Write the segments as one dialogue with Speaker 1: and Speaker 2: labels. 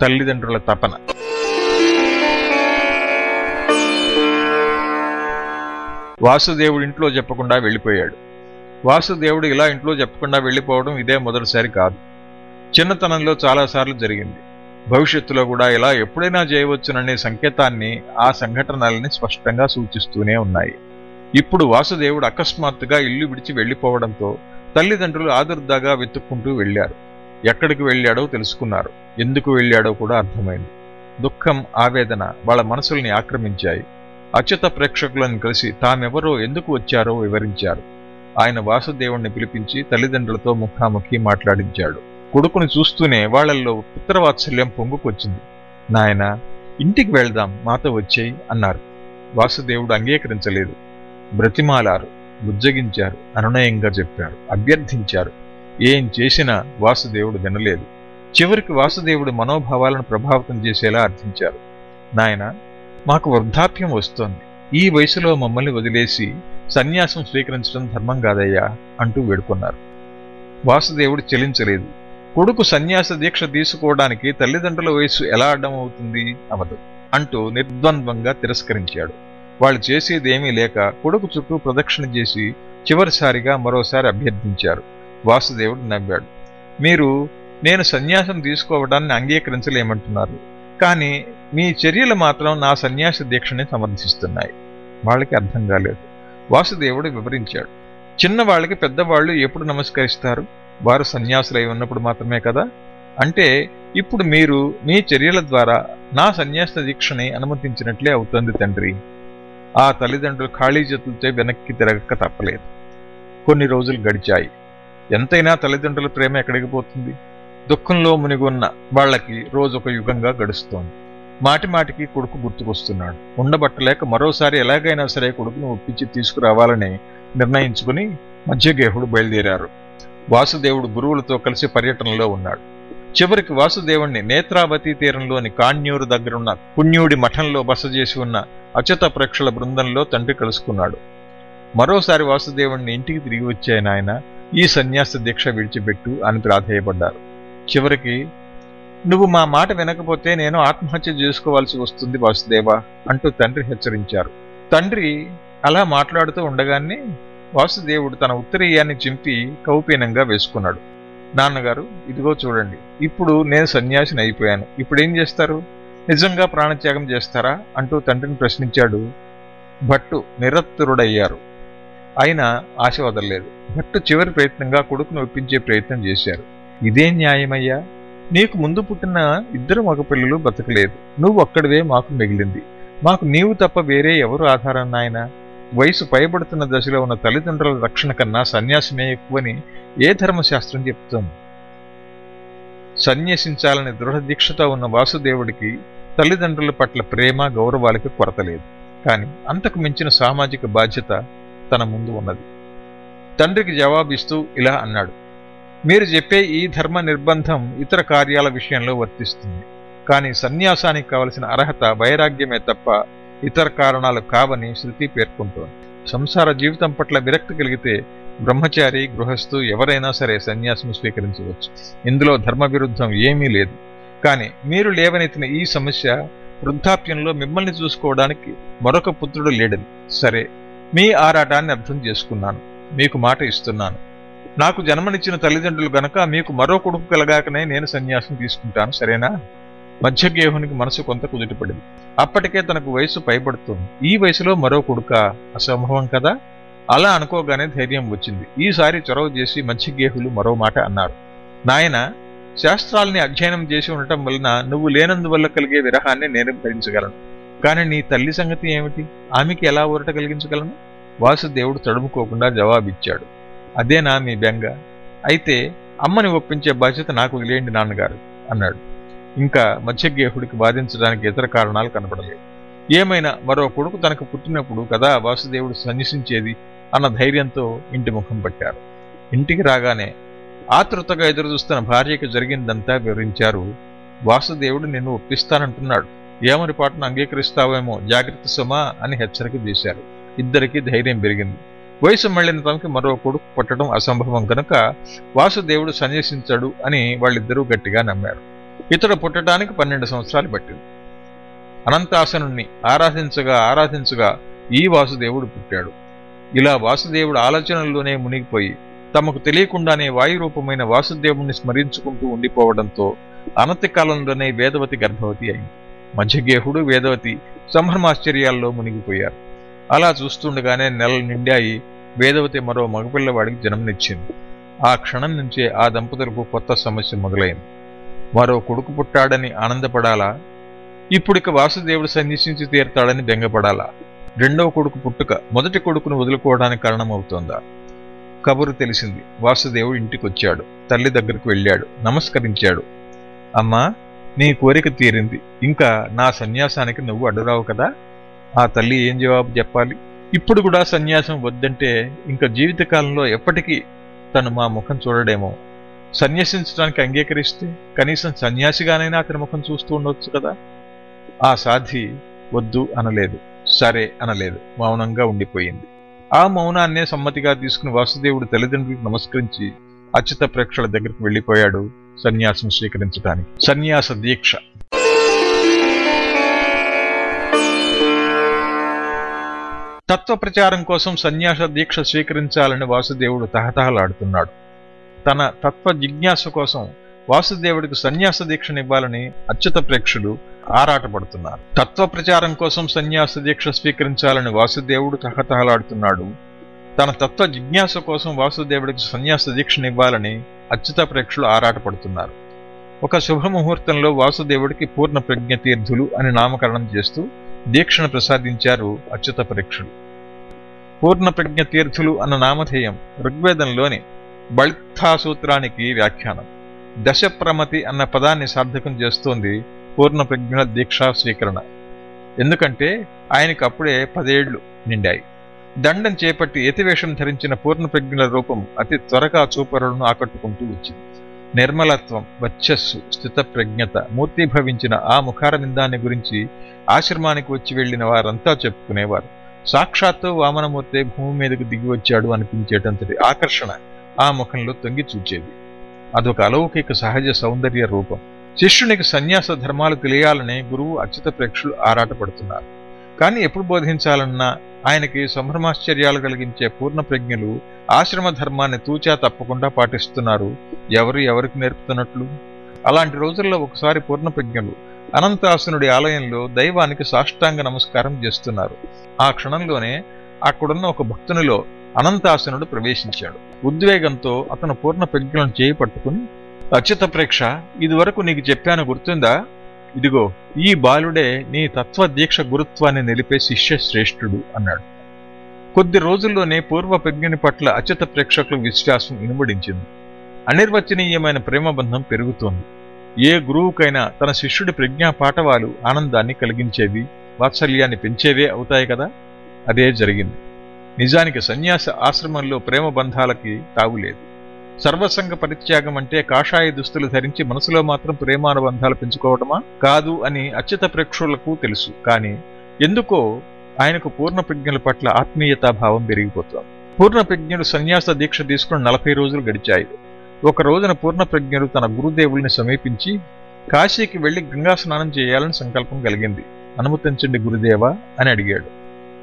Speaker 1: తల్లిదండ్రుల తపన. వాసుదేవుడు ఇంట్లో చెప్పకుండా వెళ్ళిపోయాడు. వాసుదేవుడు ఇలా ఇంట్లో చెప్పకుండా వెళ్ళిపోవడం ఇదే మొదటిసారి కాదు. చిన్నతనంలో చాలాసార్లు జరిగింది. భవిష్యత్తులో కూడా ఇలా ఎప్పుడైనా చేయవచ్చుననే సంకేతాన్ని ఆ సంఘటనల్ని స్పష్టంగా సూచిస్తూనే ఉన్నాయి. ఇప్పుడు వాసుదేవుడు అకస్మాత్తుగా ఇల్లు విడిచి వెళ్ళిపోవడంతో తల్లిదండ్రులు ఆదుర్దాగా వెతుక్కుంటూ వెళ్ళారు. ఎక్కడికి వెళ్ళాడో తెలుసుకున్నారు. ఎందుకు వెళ్ళాడో కూడా అర్థమైంది. దుఃఖం ఆవేదన వాళ్ళ మనసుల్ని ఆక్రమించాయి. అచ్యుత ప్రేక్షకులను కలిసి తామెవరో ఎందుకు వచ్చారో వివరించారు. ఆయన వాసుదేవుణ్ణి పిలిపించి తల్లిదండ్రులతో ముఖాముఖి మాట్లాడించాడు. కొడుకుని చూస్తూనే వాళ్ళల్లో పుత్రవాత్సల్యం పొంగుకొచ్చింది. నాయన ఇంటికి వెళ్దాం మాతో వచ్చేయి అన్నారు. వాసుదేవుడు అంగీకరించలేదు. బ్రతిమాలారు బుజ్జగించారు అనునయంగా చెప్పారు అభ్యర్థించారు. ఏం చేసినా వాసుదేవుడు వినలేదు. చివరికి వాసుదేవుడు మనోభావాలను ప్రభావితం చేసేలా అర్థించారు. నాయన మాకు వృద్ధాప్యం వస్తోంది. ఈ వయసులో మమ్మల్ని వదిలేసి సన్యాసం స్వీకరించడం ధర్మం కాదయ్యా అంటూ వేడుకున్నారు. వాసుదేవుడు చెలించలేదు. కొడుకు సన్యాస దీక్ష తీసుకోవడానికి తల్లిదండ్రుల వయసు ఎలా అడ్డం అవుతుంది అవదు అంటూ నిర్ద్వంద్వంగా తిరస్కరించాడు. వాళ్ళు చేసేదేమీ లేక కొడుకు చుట్టూ ప్రదక్షిణ చేసి చివరిసారిగా మరోసారి అభ్యర్థించారు. వాసుదేవుడు నవ్వాడు. మీరు నేను సన్యాసం తీసుకోవడాన్ని అంగీకరించలేమంటున్నారు. కానీ మీ చర్యలు మాత్రం నా సన్యాస దీక్షని సమర్థిస్తున్నాయి. వాళ్ళకి అర్థం కాలేదు. వాసుదేవుడు వివరించాడు. చిన్నవాళ్ళకి పెద్దవాళ్ళు ఎప్పుడు నమస్కరిస్తారు? వారు సన్యాసులై ఉన్నప్పుడు మాత్రమే కదా? అంటే ఇప్పుడు మీరు మీ చర్యల ద్వారా నా సన్యాస దీక్షని అనుమతించినట్లే అవుతుంది తండ్రి. ఆ తల్లిదండ్రులు ఖాళీ చేతులతో వెనక్కి తిరగక తప్పలేదు. కొన్ని రోజులు గడిచాయి. ఎంతైనా తల్లిదండ్రుల ప్రేమ ఎక్కడికి పోతుంది? దుఃఖంలో మునిగున్న వాళ్ళకి రోజొక యుగంగా గడుస్తోంది. మాటి మాటికి కొడుకు గుర్తుకొస్తున్నాడు. ఉండబట్టలేక మరోసారి ఎలాగైనా సరే కొడుకును ఒప్పించి తీసుకురావాలని నిర్ణయించుకుని మధ్యగేహుడు బయలుదేరారు. వాసుదేవుడు గురువులతో కలిసి పర్యటనలో ఉన్నాడు. చివరికి వాసుదేవుణ్ణి నేత్రావతి తీరంలోని కాణ్యూరు దగ్గరున్న పుణ్యుడి మఠంలో బస చేసి ఉన్న అచత ప్రేక్షల బృందంలో తండ్రి కలుసుకున్నాడు. మరోసారి వాసుదేవుణ్ణి ఇంటికి తిరిగి వచ్చే నాయన. ఈ సన్యాస దీక్ష విడిచిపెట్టు అని ప్రాధేయపడ్డారు. చివరికి నువ్వు మా మాట వినకపోతే నేను ఆత్మహత్య చేసుకోవాల్సి వస్తుంది వాసుదేవ అంటూ తండ్రి హెచ్చరించారు. తండ్రి అలా మాట్లాడుతూ ఉండగానే వాసుదేవుడు తన ఉత్తరీయాన్ని చింపి కౌపీనంగా వేసుకున్నాడు. నాన్నగారు ఇదిగో చూడండి ఇప్పుడు నేను సన్యాసిని అయిపోయాను. ఇప్పుడేం చేస్తారు? నిజంగా ప్రాణత్యాగం చేస్తారా? అంటూ తండ్రిని ప్రశ్నించాడు భట్టు నిరత్తురుడయ్యారు. అయినా ఆశ వదలలేదు. భట్టు చివరి ప్రయత్నంగా కొడుకును ఒప్పించే ప్రయత్నం చేశారు. ఇదే న్యాయమయ్యా? నీకు ముందు పుట్టిన ఇద్దరు మగపిల్లలు బతకలేదు. నువ్వు ఒక్కడివే మాకు మిగిలింది. మాకు నీవు తప్ప వేరే ఎవరు ఆధారం నాయన? వయసు పైబడుతున్న దశలో ఉన్న తల్లిదండ్రుల రక్షణ కన్నా సన్యాసమే ఎక్కువని ఏ ధర్మశాస్త్రం చెప్తుంది సన్యసించాలని దృఢదీక్షతో ఉన్న వాసుదేవుడికి తల్లిదండ్రుల పట్ల ప్రేమ గౌరవాలకి కొరత లేదు. కానీ అంతకు మించిన సామాజిక బాధ్యత తన ముందు ఉన్నది. తండ్రికి జవాబిస్తూ ఇలా అన్నాడు మీరు చెప్పే ఈ ధర్మ నిర్బంధం ఇతర కార్యాల విషయంలో వర్తిస్తుంది. కానీ సన్యాసానికి కావలసిన అర్హత వైరాగ్యమే తప్ప ఇతర కారణాలు కావని శృతి పేర్కొంటోంది. సంసార జీవితం పట్ల విరక్తి కలిగితే బ్రహ్మచారి గృహస్థు ఎవరైనా సరే సన్యాసం స్వీకరించవచ్చు. ఇందులో ధర్మ విరుద్ధం ఏమీ లేదు. కానీ మీరు లేవనెత్తిన ఈ సమస్య వృద్ధాప్యంలో మిమ్మల్ని చూసుకోవడానికి మరొక పుత్రుడు లేడని. సరే మీ ఆరాటాన్ని అర్థం చేసుకున్నాను. మీకు మాట ఇస్తున్నాను. నాకు జన్మనిచ్చిన తల్లిదండ్రులు గనక మీకు మరో కొడుకు కలగాకనే నేను సన్యాసం తీసుకుంటాను సరేనా? మధ్యగేహునికి మనసు కొంత కుదుటిపడింది. అప్పటికే తనకు వయసు పైబడుతుంది. ఈ వయసులో మరో కొడుక అసంభవం కదా? అలా అనుకోగానే ధైర్యం వచ్చింది. ఈసారి చొరవ చేసి మధ్యగేహులు మరో మాట అన్నారు. నాయన శాస్త్రాల్ని అధ్యయనం చేసి ఉండటం వలన నువ్వు లేనందువల్ల కలిగే విరహాన్ని నేను భరించగలను. కాని నీ తల్లి సంగతి ఏమిటి? ఆమెకి ఎలా ఊరట కలిగించగలను? వాసుదేవుడు తడుముకోకుండా జవాబిచ్చాడు. అదేనా మీ బెంగ. అయితే అమ్మని ఒప్పించే బాధ్యత నాకు వదిలేయండి నాన్నగారు అన్నాడు. ఇంకా మత్స్యగేహుడికి బాధించడానికి ఇతర కారణాలు కనపడలేదు. ఏమైనా మరో కొడుకు తనకు పుట్టినప్పుడు కదా వాసుదేవుడు సన్యసించేది అన్న ధైర్యంతో ఇంటి ముఖం పట్టారు. ఇంటికి రాగానే ఆతృతగా ఎదురుచూస్తున్న భార్యకి జరిగిందంతా వివరించారు. వాసుదేవుడు నిన్ను ఒప్పిస్తానంటున్నాడు. ఏమని పాటను అంగీకరిస్తావేమో జాగ్రత్త సుమా అని హెచ్చరిక చేశారు. ఇద్దరికీ ధైర్యం పెరిగింది. వయసు మళ్ళిన తమకి మరో కొడుకు పుట్టడం అసంభవం కనుక వాసుదేవుడు సన్యసించాడు అని వాళ్ళిద్దరూ గట్టిగా నమ్మారు. ఇతడు పుట్టడానికి పన్నెండు సంవత్సరాలు పట్టింది. అనంతాసనుణ్ణి ఆరాధించగా ఆరాధించగా ఈ వాసుదేవుడు పుట్టాడు. ఇలా వాసుదేవుడు ఆలోచనల్లోనే మునిగిపోయి తమకు తెలియకుండానే వాయురూపమైన వాసుదేవుణ్ణి స్మరించుకుంటూ ఉండిపోవడంతో అనతి కాలంలోనే వేదవతి గర్భవతి అయింది. మధ్యగేహుడు వేదవతి సంభ్రమాశ్చర్యాల్లో మునిగిపోయారు. అలా చూస్తుండగానే నెలలు నిండాయి. వేదవతి మరో మగపిల్లవాడికి జన్మనిచ్చింది. ఆ క్షణం నుంచే ఆ దంపతులకు కొత్త సమస్య మొదలైంది. మరో కొడుకు పుట్టాడని ఆనందపడాలా? ఇప్పుడిక వాసుదేవుడు సన్యసించి తీరతాడని బెంగపడాలా? రెండవ కొడుకు పుట్టుక మొదటి కొడుకును వదులుకోవడానికి కారణమవుతోందా? కబురు తెలిసింది. వాసుదేవుడు ఇంటికొచ్చాడు. తల్లి దగ్గరకు వెళ్ళాడు. నమస్కరించాడు. అమ్మా నీ కోరిక తీరింది. ఇంకా నా సన్యాసానికి నువ్వు అడ్డురావు కదా? ఆ తల్లి ఏం జవాబు చెప్పాలి? ఇప్పుడు కూడా సన్యాసం వద్దంటే ఇంకా జీవితకాలంలో ఎప్పటికీ తను మా ముఖం చూడడేమో. సన్యసించడానికి అంగీకరిస్తే కనీసం సన్యాసిగానైనా అతని ముఖం చూస్తూ ఉండొచ్చు కదా? ఆ సాధి వద్దు అనలేదు. సరే అనలేదు. మౌనంగా ఉండిపోయింది. ఆ మౌనాన్నే సమ్మతిగా తీసుకుని వాసుదేవుడు తల్లిదండ్రులకు నమస్కరించి అచ్యుత ప్రేక్షకుల దగ్గరికి వెళ్ళిపోయాడు. సన్యాసం స్వీకరించడానికి సన్యాస దీక్ష. తత్వ ప్రచారం కోసం సన్యాస దీక్ష స్వీకరించాలని వాసుదేవుడు తహతహలాడుతున్నాడు. తన తత్వ జిజ్ఞాస కోసం వాసుదేవుడికి సన్యాస దీక్షనివ్వాలని అచ్యుత ప్రేక్షులు ఆరాటపడుతున్నారు. తత్వ ప్రచారం కోసం సన్యాస దీక్ష స్వీకరించాలని వాసుదేవుడు తహతహలాడుతున్నాడు. తన తత్వ జిజ్ఞాస కోసం వాసుదేవుడికి సన్యాస దీక్షనివ్వాలని అచ్యుత ప్రేక్షులు ఆరాటపడుతున్నారు. ఒక శుభముహూర్తంలో వాసుదేవుడికి పూర్ణ ప్రజ్ఞ తీర్థులు అని నామకరణం చేస్తూ దీక్షను ప్రసాదించారు అచ్యుత ప్రేక్షులు పూర్ణ ప్రజ్ఞ తీర్థులు అన్న నామధేయం ఋగ్వేదంలోని బళిత్థా సూత్రానికి వ్యాఖ్యానం. దశప్రమతి అన్న పదాన్ని సార్థకం చేస్తోంది పూర్ణ ప్రజ్ఞ దీక్షా స్వీకరణ. ఎందుకంటే ఆయనకు అప్పుడే పదేళ్ళు నిండాయి. దండం చేపట్టి ఎతివేషం ధరించిన పూర్ణ ప్రజ్ఞల రూపం అతి త్వరగా చూపరులను ఆకట్టుకుంటూ వచ్చింది. నిర్మలత్వం వచ్చస్సు స్థితప్రజ్ఞత మూర్తిభవించిన ఆ ముఖారవిందాన్ని గురించి ఆశ్రమానికి వచ్చి వెళ్ళిన వారంతా చెప్పుకునేవారు. సాక్షాత్తు వామనమూర్తి భూమి మీదకు దిగి వచ్చాడు అనిపించేటంతటి ఆకర్షణ ఆ ముఖంలో తొంగి చూచేది. అదొక అలౌకిక సహజ సౌందర్య రూపం. శిష్యునికి సన్యాస ధర్మాలు తెలియాలని గురువు అచ్యుత ప్రేక్షులు ఆరాటపడుతున్నారు. కానీ ఎప్పుడు బోధించాలన్నా ఆయనకి సంభ్రమాశ్చర్యాలు కలిగించే పూర్ణ ప్రజ్ఞలు ఆశ్రమ ధర్మాన్ని తూచా తప్పకుండా పాటిస్తున్నారు. ఎవరు ఎవరికి నేర్పుతున్నట్లు? అలాంటి రోజుల్లో ఒకసారి పూర్ణ ప్రజ్ఞలు అనంతాసునుడి ఆలయంలో దైవానికి సాష్టాంగ నమస్కారం చేస్తున్నారు. ఆ క్షణంలోనే అక్కడున్న ఒక భక్తునిలో అనంతాసునుడు ప్రవేశించాడు. ఉద్వేగంతో అతను పూర్ణ ప్రజ్ఞలను చేయి పట్టుకుని అచ్యుత ప్రేక్ష ఇదివరకు నీకు చెప్పాను గుర్తుందా? ఇదిగో ఈ బాలుడే నీ తత్వ దీక్ష గురుత్వాన్ని నిలిపే శిష్యశ్రేష్ఠుడు అన్నాడు. కొద్ది రోజుల్లోనే పూర్వ ప్రజ్ఞని పట్ల అచ్యుత ప్రేక్షకుల విశ్వాసం ఇనుమడించింది. అనిర్వచనీయమైన ప్రేమబంధం పెరుగుతోంది. ఏ గురువుకైనా తన శిష్యుడి ప్రజ్ఞా పాఠవాలు ఆనందాన్ని కలిగించేవి వాత్సల్యాన్ని పెంచేవే అవుతాయి కదా? అదే జరిగింది. నిజానికి సన్యాస ఆశ్రమంలో ప్రేమ బంధాలకి తావులేదు. సర్వసంగ పరిత్యాగం అంటే కాషాయ దుస్తులు ధరించి మనసులో మాత్రం ప్రేమానుబంధాలు పెంచుకోవటమా? కాదు అని అచ్యుత ప్రేక్షకులకు తెలుసు. కానీ ఎందుకో ఆయనకు పూర్ణ ప్రజ్ఞల పట్ల ఆత్మీయతాభావం పెరిగిపోతాం పూర్ణ ప్రజ్ఞుడు సన్యాస దీక్ష తీసుకుని నలభై రోజులు గడిచాయి. ఒక రోజున పూర్ణ ప్రజ్ఞలు తన గురుదేవుల్ని సమీపించి కాశీకి వెళ్ళి గంగా స్నానం చేయాలని సంకల్పం కలిగింది. అనుమతించండి గురుదేవా అని అడిగాడు.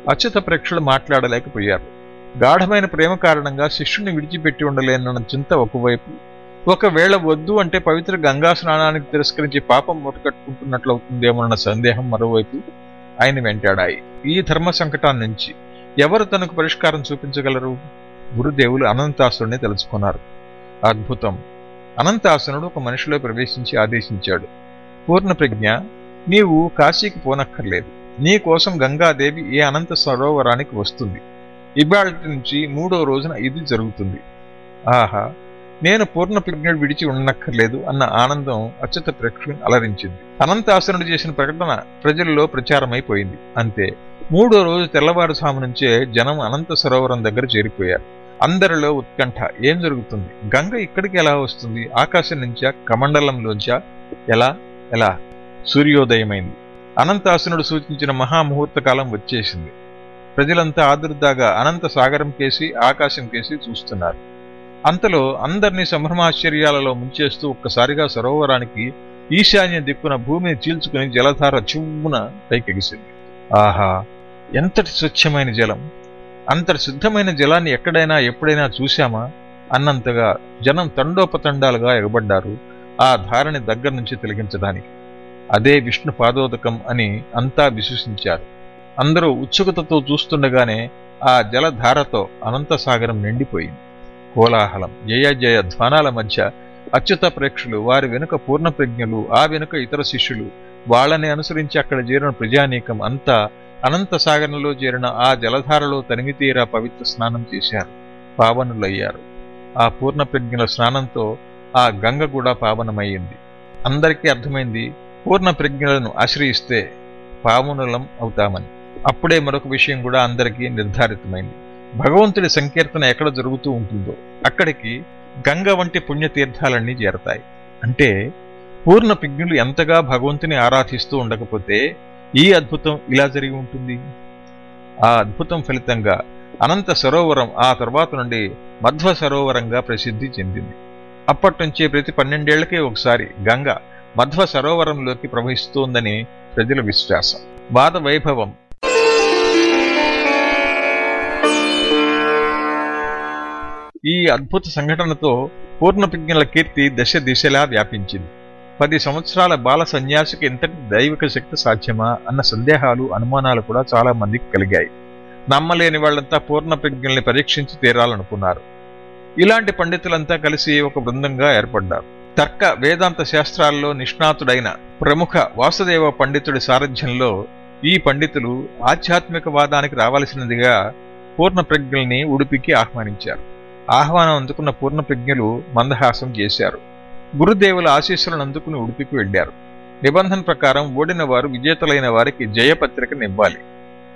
Speaker 1: అచ్యుత ప్రేక్షులు మాట్లాడలేకపోయారు. గాఢమైన ప్రేమ కారణంగా శిష్యుని విడిచిపెట్టి ఉండలేనన్న చింత ఒకవైపు. ఒకవేళ వద్దు అంటే పవిత్ర గంగా స్నానానికి తిరస్కరించి పాపం మూటకట్టుకుంటున్నట్లవుతుందేమోనన్న సందేహం మరోవైపు ఆయన వెంటాడాయి. ఈ ధర్మ సంకటాన్ని నుంచి ఎవరు తనకు పరిష్కారం చూపించగలరు? గురుదేవులు అనంతాసురుణ్ణి తెలుసుకున్నారు. అద్భుతం. అనంతాసనుడు ఒక మనిషిలో ప్రవేశించి ఆదేశించాడు. పూర్ణ ప్రజ్ఞ నీవు కాశీకి పోనక్కర్లేదు. నీ కోసం గంగాదేవి ఏ అనంత సరోవరానికి వస్తుంది. ఇవాళ నుంచి మూడో రోజున ఇది జరుగుతుంది. ఆహా నేను పూర్ణ ప్రజ్ఞ విడిచి ఉండనక్కర్లేదు అన్న ఆనందం అచ్యుత ప్రేక్షకుని అలరించింది. అనంతాసనుడు చేసిన ప్రకటన ప్రజల్లో ప్రచారమైపోయింది. అంతే మూడో రోజు తెల్లవారుజాము నుంచే జనం అనంత సరోవరం దగ్గర చేరిపోయారు. అందరిలో ఉత్కంఠ ఏం జరుగుతుంది? గంగ ఇక్కడికి ఎలా వస్తుంది? ఆకాశం నుంచా? కమండలంలోంచా? ఎలా? ఎలా? సూర్యోదయమైంది. అనంతాసునుడు సూచించిన మహాముహూర్త కాలం వచ్చేసింది. ప్రజలంతా ఆదుర్దాగా అనంత సాగరం కేసి ఆకాశం కేసి చూస్తున్నారు. అంతలో అందరినీ సంభ్రమాశ్చర్యాలలో ముంచేస్తూ ఒక్కసారిగా సరోవరానికి ఈశాన్య దిక్కున భూమిని చీల్చుకుని జలధార చివ్వున పైకెగిసింది. ఆహా! ఎంతటి స్వచ్ఛమైన జలం! అంతటి శుద్ధమైన జలాన్ని ఎక్కడైనా ఎప్పుడైనా చూశామా? అన్నంతగా జనం తండోపతండాలుగా ఎగబడ్డారు ఆ ధారని దగ్గర నుంచి తొలగించడానికి. అదే విష్ణు పాదోదకం అని అంతా విశ్వసించారు. అందరూ ఉత్సుకతతో చూస్తుండగానే ఆ జలధారతో అనంతసాగరం నిండిపోయింది. కోలాహలం జయ జయ ధ్వానాల మధ్య అచ్యుత ప్రేక్షులు వారి వెనుక పూర్ణప్రజ్ఞులు ఆ వెనుక ఇతర శిష్యులు వాళ్ళని అనుసరించి అక్కడ చేరిన ప్రజానీకం అంతా అనంత సాగరంలో చేరిన ఆ జలధారలో తనిమితీరా పవిత్ర స్నానం చేశారు. పావనులయ్యారు. ఆ పూర్ణప్రజ్ఞుల స్నానంతో ఆ గంగ కూడా పావనమయ్యింది. అందరికీ అర్థమైంది పూర్ణ ప్రజ్ఞలను ఆశ్రయిస్తే పావనులం అవుతామని. అప్పుడే మరొక విషయం కూడా అందరికీ నిర్ధారితమైంది. భగవంతుడి సంకీర్తన ఎక్కడ జరుగుతూ ఉంటుందో అక్కడికి గంగ వంటి పుణ్యతీర్థాలన్నీ చేరతాయి. అంటే పూర్ణ పిజ్ఞులు ఎంతగా భగవంతుని ఆరాధిస్తూ ఉండకపోతే ఈ అద్భుతం ఇలా జరిగి ఉంటుంది? ఆ అద్భుతం ఫలితంగా అనంత సరోవరం ఆ తర్వాత నుండి మధ్వ సరోవరంగా ప్రసిద్ధి చెందింది. అప్పటి నుంచే ప్రతి పన్నెండేళ్ళకే ఒకసారి గంగ మధ్వ సరోవరంలోకి ప్రవహిస్తోందని ప్రజల విశ్వాసం. వాద వైభవం ఈ అద్భుత సంఘటనతో పూర్ణప్రజ్ఞల కీర్తి దశ దిశలా వ్యాపించింది. పది సంవత్సరాల బాల సన్యాసికి ఎంతటి దైవిక శక్తి సాధ్యమా అన్న సందేహాలు అనుమానాలు కూడా చాలా మందికి కలిగాయి. నమ్మలేని వాళ్ళంతా పూర్ణప్రజ్ఞల్ని పరీక్షించి తీరాలనుకున్నారు. ఇలాంటి పండితులంతా కలిసి ఒక బృందంగా ఏర్పడ్డారు. తర్క వేదాంత శాస్త్రాల్లో నిష్ణాతుడైన ప్రముఖ వాసుదేవ పండితుడి సారథ్యంలో ఈ పండితులు ఆధ్యాత్మికవాదానికి రావలసినదిగా పూర్ణప్రజ్ఞల్ని ఉడిపికి ఆహ్వానించారు. ఆహ్వానం అందుకున్న పూర్ణప్రజ్ఞులు మందహాసం చేశారు. గురుదేవుల ఆశీస్సులను అందుకుని ఉడిపికి వెళ్ళారు నిబంధన ప్రకారం ఓడిన వారు విజేతలైన వారికి జయపత్రికనివ్వాలి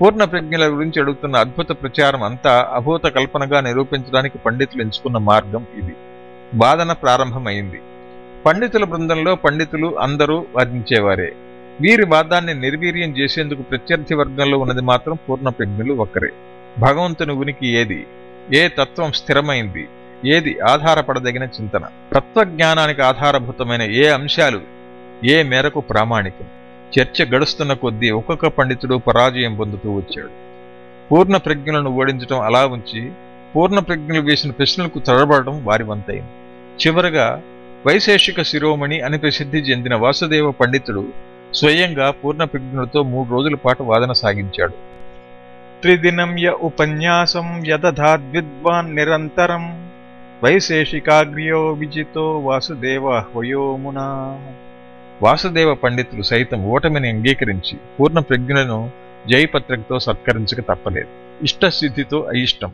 Speaker 1: పూర్ణ ప్రజ్ఞల గురించి అడుగుతున్న అద్భుత ప్రచారం అంతా అభూత కల్పనగా నిరూపించడానికి పండితులు ఎంచుకున్న మార్గం ఇది. వాదన ప్రారంభమైంది. పండితుల బృందంలో పండితులు అందరూ వాదించేవారే. వీరి వాదాన్ని నిర్వీర్యం చేసేందుకు ప్రత్యర్థి వర్గంలో ఉన్నది మాత్రం పూర్ణ ప్రజ్ఞలు ఒక్కరే. భగవంతుని ఉనికి ఏది? ఏ తత్వం స్థిరమైంది? ఏది ఆధారపడదగిన చింతన? తత్వజ్ఞానానికి ఆధారభూతమైన ఏ అంశాలు? ఏ మేరకు ప్రామాణికం? చర్చ గడుస్తున్న కొద్దీ ఒక్కొక్క పండితుడు పరాజయం పొందుతూ వచ్చాడు. పూర్ణ ప్రజ్ఞలను ఓడించడం అలా ఉంచి పూర్ణ ప్రజ్ఞలు వేసిన ప్రశ్నలకు తడబడడం వారి వంతైంది చివరగా వైశేషిక శిరోమణి అని ప్రసిద్ధి చెందిన వాసుదేవ పండితుడు స్వయంగా పూర్ణ ప్రజ్ఞలతో మూడు రోజుల పాటు వాదన సాగించాడు. త్రిదినం య ఉపన్యాసం యదధాద్విద్వాన్ నిరంతరం. వైశేషికాగ్ర్యో విజితో వాసుదేవ హోయోమునా. వాసుదేవ పండితులు సైతం ఓటమిని అంగీకరించి పూర్ణ ప్రజ్ఞలను జయపత్రికతో సత్కరించక తప్పలేదు. ఇష్టసిద్ధితో అయిష్టం.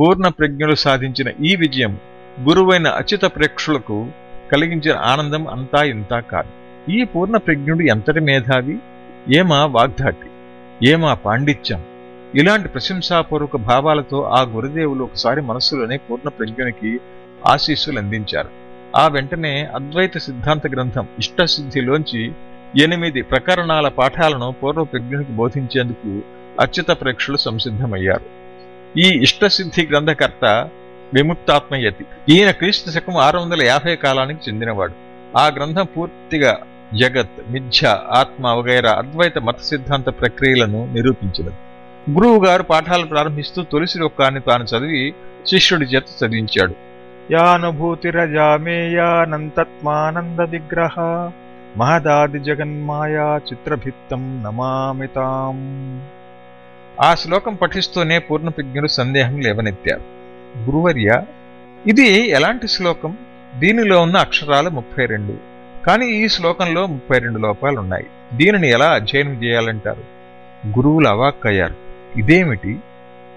Speaker 1: పూర్ణ ప్రజ్ఞలు సాధించిన ఈ విజయం గురువైన అచిత ప్రేక్షులకు కలిగించిన ఆనందం అంతా ఇంతా కాదు. ఈ పూర్ణ ప్రజ్ఞుడు ఎంతటి మేధావి? ఏమా వాగ్ధాటి? ఏమా పాండిత్యం? ఇలాంటి ప్రశంసాపూర్వక భావాలతో ఆ గురుదేవులు ఒకసారి మనస్సులోనే పూర్ణ ప్రజ్ఞునికి ఆశీస్సులు అందించారు. ఆ వెంటనే అద్వైత సిద్ధాంత గ్రంథం ఇష్టసిద్ధిలోంచి ఎనిమిది ప్రకరణాల పాఠాలను పూర్వప్రజ్ఞునికి బోధించేందుకు అచ్యుత ప్రేక్షులు సంసిద్ధమయ్యారు. ఈ ఇష్టసిద్ధి గ్రంథకర్త విముక్తాత్మయతి. ఈయన క్రీస్తు శకం ఆరు వందల యాభై కాలానికి చెందినవాడు. ఆ గ్రంథం పూర్తిగా జగత్ మిథ్య ఆత్మ వగైరా అద్వైత మత సిద్ధాంత ప్రక్రియలను నిరూపించినది గురువు గారు పాఠాలు ప్రారంభిస్తూ తొలి శ్లోకాన్ని తాను చదివి శిష్యుడి చేత చదివించాడు. యానుభూతిరజామేయానంతత్మానంద విగ్రహ మహదాది జగన్మాయా చిత్రభిత్తం నమామితాం. ఆ శ్లోకం పఠిస్తూనే పూర్ణప్రజ్ఞులు సందేహం లేవనెత్తారు. గురువర్య ఇది ఎలాంటి శ్లోకం? దీనిలో ఉన్న అక్షరాలు ముప్పై రెండు. కానీ ఈ శ్లోకంలో ముప్పై రెండు లోపాలు ఉన్నాయి. దీనిని ఎలా అధ్యయనం చేయాలంటారు? గురువులు అవాక్కయ్యారు ఇదేమిటి?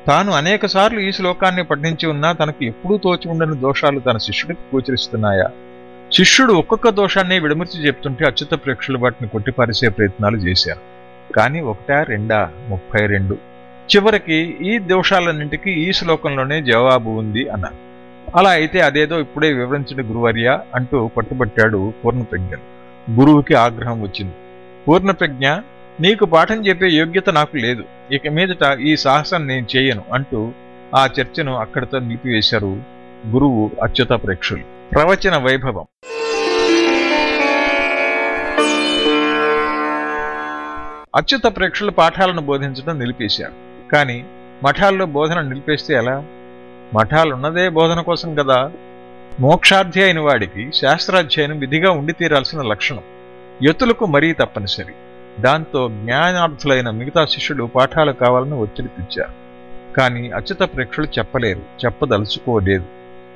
Speaker 1: తాను అనేకసార్లు ఈ శ్లోకాన్ని పఠించి ఉన్నా తనకు ఎప్పుడూ తోచి ఉండని దోషాలు తన శిష్యుడికి గోచరిస్తున్నాయా? శిష్యుడు ఒక్కొక్క దోషాన్ని విడమర్చి చెప్తుంటే అచ్యుత ప్రేక్షలు వాటిని కొట్టిపారేసే ప్రయత్నాలు చేశారు. కానీ ఒకటా రెండా ముప్పై రెండు? చివరికి ఈ దోషాలన్నింటికీ ఈ శ్లోకంలోనే జవాబు ఉంది అన్నారు. అలా అయితే అదేదో ఇప్పుడే వివరించిన గురువర్య అంటూ పట్టుబట్టాడు పూర్ణప్రజ్ఞ. గురువుకి ఆగ్రహం వచ్చింది. పూర్ణప్రజ్ఞ నీకు పాఠం చెప్పే యోగ్యత నాకు లేదు. ఇక మీదట ఈ సాహసం నేను చేయను అంటూ ఆ చర్చను అక్కడితో నిలిపివేశారు గురువు అచ్యుత ప్రేక్షులు ప్రవచన వైభవం. అచ్యుత ప్రేక్షులు పాఠాలను బోధించడం నిలిపేశారు. కానీ మఠాల్లో బోధన నిలిపేస్తే ఎలా? మఠాలున్నదే బోధన కోసం కదా? మోక్షార్థి అయిన వాడికి శాస్త్రాధ్యయనం విధిగా ఉండి తీరాల్సిన లక్షణం. యతులకు మరీ తప్పనిసరి. దాంతో జ్ఞానార్థులైన మిగతా శిష్యులు పాఠాలు కావాలని ఒత్తిడి తెచ్చారు. కానీ అచ్యుత ప్రేక్షులు చెప్పలేరు చెప్పదలుచుకోలేదు.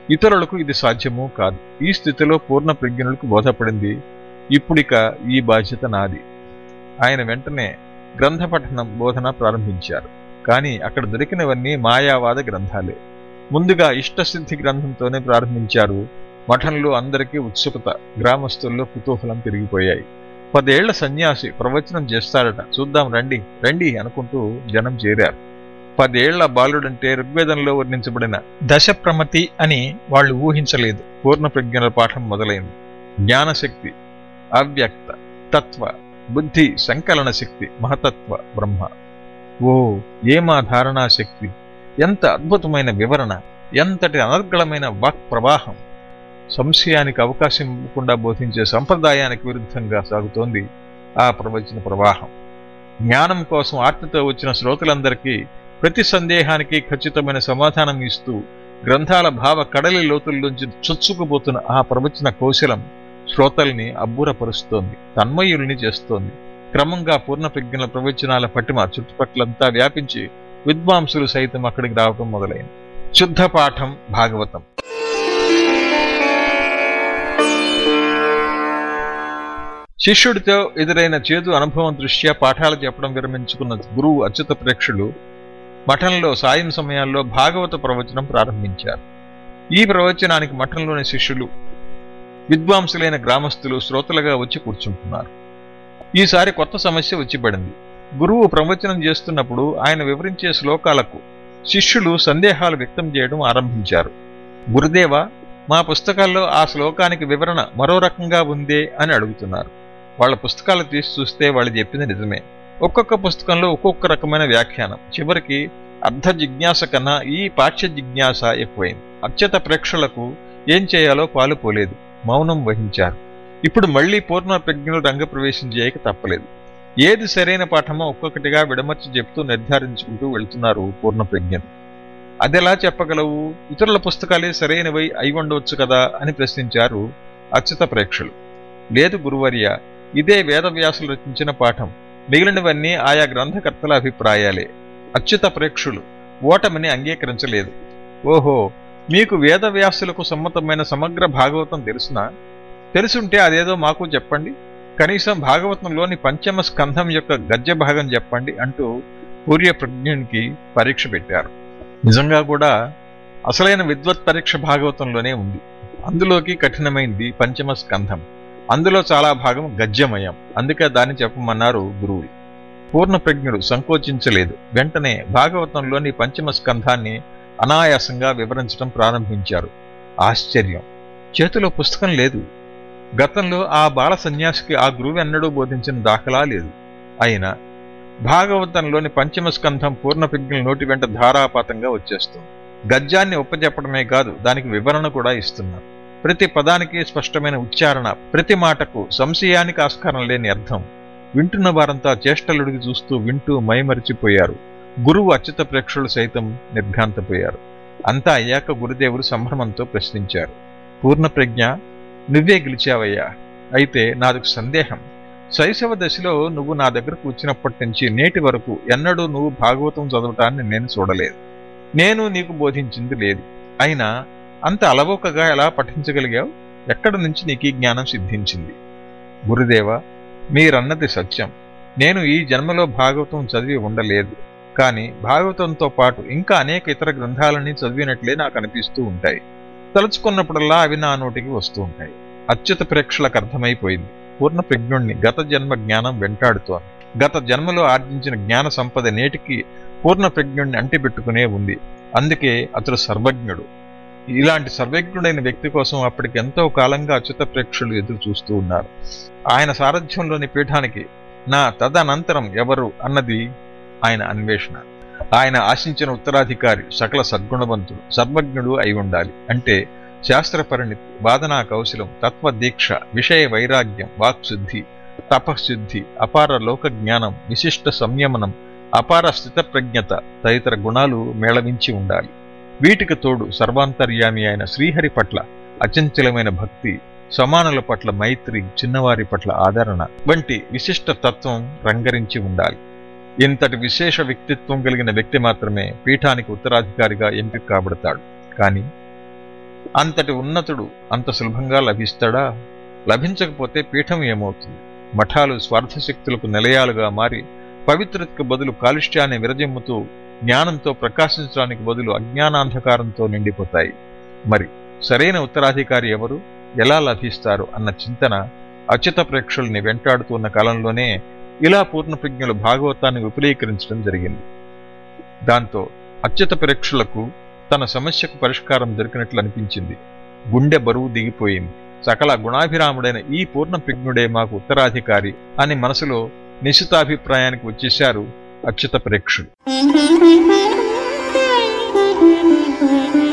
Speaker 1: ఇతరులకు ఇది సాధ్యమూ కాదు. ఈ స్థితిలో పూర్ణ ప్రజ్ఞులకు బోధపడింది. ఇప్పుడిక ఈ బాధ్యత నాది. ఆయన వెంటనే గ్రంథ పఠనం బోధన ప్రారంభించారు. కానీ అక్కడ దొరికినవన్నీ మాయావాద గ్రంథాలే. ముందుగా ఇష్టసిద్ధి గ్రంథంతోనే ప్రారంభించారు. మఠంలో అందరికీ ఉత్సుకత గ్రామస్తుల్లో కుతూహలం పెరిగిపోయాయి. పదేళ్ళ సన్యాసి ప్రవచనం చేస్తాడట. చూద్దాం రండి రండి అనుకుంటూ జనం చేరారు. పదేళ్ళ బాలుడంటే ఋగ్వేదంలో వర్ణించబడిన దశప్రమతి అని వాళ్ళు ఊహించలేదు. పూర్ణ ప్రజ్ఞల పాఠం మొదలైంది. జ్ఞానశక్తి అవ్యక్త తత్వ బుద్ధి సంకలన శక్తి మహతత్వ బ్రహ్మ. ఓ ఏమా ధారణాశక్తి? ఎంత అద్భుతమైన వివరణ ఎంతటి అనర్గళమైన వాక్ ప్రవాహం సంశయానికి అవకాశం ఇవ్వకుండా బోధించే సంప్రదాయానికి విరుద్ధంగా సాగుతోంది ఆ ప్రవచన ప్రవాహం. జ్ఞానం కోసం ఆర్తితో వచ్చిన శ్రోతలందరికీ ప్రతి సందేహానికి ఖచ్చితమైన సమాధానం ఇస్తూ గ్రంథాల భావ కడలి లోతుల్లోంచి చొచ్చుకుపోతున్న ఆ ప్రవచన కౌశలం శ్రోతల్ని అబ్బురపరుస్తోంది తన్మయుల్ని చేస్తోంది. క్రమంగా పూర్ణ ప్రజ్ఞల ప్రవచనాల పటిమ చుట్టుపక్కలంతా వ్యాపించి విద్వాంసులు సైతం అక్కడికి రావటం మొదలైంది. శుద్ధ పాఠం భాగవతం. శిష్యుడితో ఎదురైన చేదు అనుభవం దృష్ట్యా పాఠాలు చెప్పడం విరమించుకున్న గురువు అచ్యుత ప్రేక్షులు మఠంలో సాయం సమయాల్లో భాగవత ప్రవచనం ప్రారంభించారు. ఈ ప్రవచనానికి మఠంలోని శిష్యులు విద్వాంసులైన గ్రామస్తులు శ్రోతలుగా వచ్చి కూర్చుంటున్నారు. ఈసారి కొత్త సమస్య వచ్చిపడింది. గురువు ప్రవచనం చేస్తున్నప్పుడు ఆయన వివరించే శ్లోకాలకు శిష్యులు సందేహాలు వ్యక్తం చేయడం ఆరంభించారు. గురుదేవ మా పుస్తకాల్లో ఆ శ్లోకానికి వివరణ మరో రకంగా ఉందే అని అడుగుతున్నారు. వాళ్ళ పుస్తకాలు తీసి చూస్తే వాళ్ళు చెప్పింది నిజమే. ఒక్కొక్క పుస్తకంలో ఒక్కొక్క రకమైన వ్యాఖ్యానం. చివరికి అర్ధ జిజ్ఞాస కన్నా ఈ పాఠ్య జిజ్ఞాస ఎక్కువైంది. అత్యత ప్రేక్షకులకు ఏం చేయాలో పాలు పోలేదు. మౌనం వహించారు. ఇప్పుడు మళ్ళీ పూర్ణ ప్రజ్ఞలు రంగప్రవేశం చేయక తప్పలేదు. ఏది సరైన పాఠమో ఒక్కొక్కటిగా విడమర్చి చెప్తూ నిర్ధారించుకుంటూ వెళ్తున్నారు పూర్ణ ప్రజ్ఞలు అదెలా చెప్పగలవు? ఇతరుల పుస్తకాలే సరైనవై అయి ఉండవచ్చు కదా? అని ప్రశ్నించారు అచ్యుత ప్రేక్షలు. లేదు గురువర్య ఇదే వేదవ్యాసులు రచించిన పాఠం. మిగిలినవన్నీ ఆయా గ్రంథకర్తల అభిప్రాయాలే. అచ్యుత ప్రేక్షులు ఓటమిని అంగీకరించలేదు. ఓహో మీకు వేదవ్యాసులకు సమ్మతమైన సమగ్ర భాగవతం తెలుసునా? తెలుసుంటే అదేదో మాకు చెప్పండి. కనీసం భాగవతంలోని పంచమ స్కంధం యొక్క గద్య భాగం చెప్పండి అంటూ పూర్య ప్రజ్ఞునికి పరీక్ష పెట్టారు. నిజంగా కూడా అసలైన విద్వత్ పరీక్ష భాగవతంలోనే ఉంది. అందులోకి కఠినమైంది పంచమ స్కంధం. అందులో చాలా భాగం గద్యమయం. అందుకే దాన్ని చెప్పమన్నారు గురువు పూర్ణప్రజ్ఞుడు సంకోచించలేదు. వెంటనే భాగవతంలోని పంచమ స్కంధాన్ని అనాయాసంగా వివరించడం ప్రారంభించారు. ఆశ్చర్యం. చేతిలో పుస్తకం లేదు. గతంలో ఆ బాల సన్యాసికి ఆ గురువు ఎన్నడూ బోధించిన దాఖలా లేదు. అయినా భాగవతంలోని పంచమ స్కంధం పూర్ణ ప్రజ్ఞల నోటి వెంట ధారాపాతంగా వచ్చేస్తుంది. గద్యాన్ని ఒప్పచెప్పడమే కాదు దానికి వివరణ కూడా ఇస్తున్నారు ప్రతి పదానికి స్పష్టమైన ఉచ్చారణ ప్రతి మాటకు సంశయానికి ఆస్కారం లేని అర్థం. వింటున్న వారంతా చేష్టలుడికి చూస్తూ వింటూ మైమరిచిపోయారు. గురువు అచ్యుత ప్రేక్షకులు సైతం నిర్ఘాంతపోయారు. అంతా అయ్యాక గురుదేవుడు సంభ్రమంతో ప్రశ్నించారు. పూర్ణ ప్రజ్ఞ నువ్వే గెలిచావయ్యా. అయితే నాదొక సందేహం. శైశవ దశలో నువ్వు నా దగ్గరకు వచ్చినప్పటి నుంచి నేటి వరకు ఎన్నడూ నువ్వు భాగవతం చదవటాన్ని నేను చూడలేదు. నేను నీకు బోధించింది లేదు. అయినా అంత అలవోకగా ఎలా పఠించగలిగావు? ఎక్కడి నుంచి నీకు ఈ జ్ఞానం సిద్ధించింది? గురుదేవ మీరన్నది సత్యం. నేను ఈ జన్మలో భాగవతం చదివి ఉండలేదు. కానీ భాగవతంతో పాటు ఇంకా అనేక ఇతర గ్రంథాలని చదివినట్లే నాకు అనిపిస్తూ ఉంటాయి. తలుచుకున్నప్పుడల్లా అవి నా నోటికి వస్తూ ఉంటాయి. అత్యుత ప్రేక్షలకు అర్థమైపోయింది. పూర్ణ ప్రజ్ఞుణ్ణి గత జన్మ జ్ఞానం వెంటాడుతోంది. గత జన్మలో ఆర్జించిన జ్ఞాన సంపద నేటికి పూర్ణ ప్రజ్ఞుణ్ణి అంటిపెట్టుకునే ఉంది. అందుకే అతడు సర్వజ్ఞుడు. ఇలాంటి సర్వజ్ఞుడైన వ్యక్తి కోసం అప్పటికి ఎంతో కాలంగా అచ్యుత ప్రేక్షలు ఎదురు చూస్తూ ఉన్నారు. ఆయన సారథ్యంలోని పీఠానికి నా తదనంతరం ఎవరు అన్నది ఆయన అన్వేషణ. ఆయన ఆశించిన ఉత్తరాధికారి సకల సద్గుణవంతుడు సర్వజ్ఞుడు అయి ఉండాలి. అంటే శాస్త్ర పరిణితి వాదనా కౌశలం తత్వ దీక్ష విషయ వైరాగ్యం వాక్శుద్ధి తపశుద్ధి అపార లోక జ్ఞానం విశిష్ట సంయమనం అపార స్థితప్రజ్ఞత తదితర గుణాలు మేళవించి ఉండాలి. వీటికి తోడు సర్వాంతర్యామి అయిన శ్రీహరి పట్ల అచంచలమైన భక్తి సమానుల పట్ల మైత్రి చిన్నవారి పట్ల ఆదరణ వంటి విశిష్ట తత్వం రంగరించి ఉండాలి. ఇంతటి విశేష వ్యక్తిత్వం కలిగిన వ్యక్తి మాత్రమే పీఠానికి ఉత్తరాధికారిగా ఎంపిక కాబడతాడు. కానీ అంతటి ఉన్నతుడు అంత సులభంగా లభిస్తాడా? లభించకపోతే పీఠం ఏమవుతుంది? మఠాలు స్వార్థశక్తులకు నిలయాలుగా మారి పవిత్రతకు బదులు కాలుష్యాన్ని విరజిమ్ముతూ జ్ఞానంతో ప్రకాశించడానికి బదులు అజ్ఞానాంధకారంతో నిండిపోతాయి. మరి సరైన ఉత్తరాధికారి ఎవరు? ఎలా లభిస్తారు? అన్న చింతన అచ్యుత ప్రేక్షుల్ని వెంటాడుతున్న కాలంలోనే ఇలా పూర్ణప్రజ్ఞులు భాగవతాన్ని విపులీకరించడం జరిగింది. దాంతో అత్యుత పరీక్షలకు తన సమస్యకు పరిష్కారం దొరికినట్లు అనిపించింది. గుండె బరువు దిగిపోయింది. సకల గుణాభిరాముడైన ఈ పూర్ణప్రజ్ఞుడే మాకు ఉత్తరాధికారి అని మనసులో నిశ్చితాభిప్రాయానికి వచ్చేశారు అచ్యుత ప్రేక్షులు mm-hmm.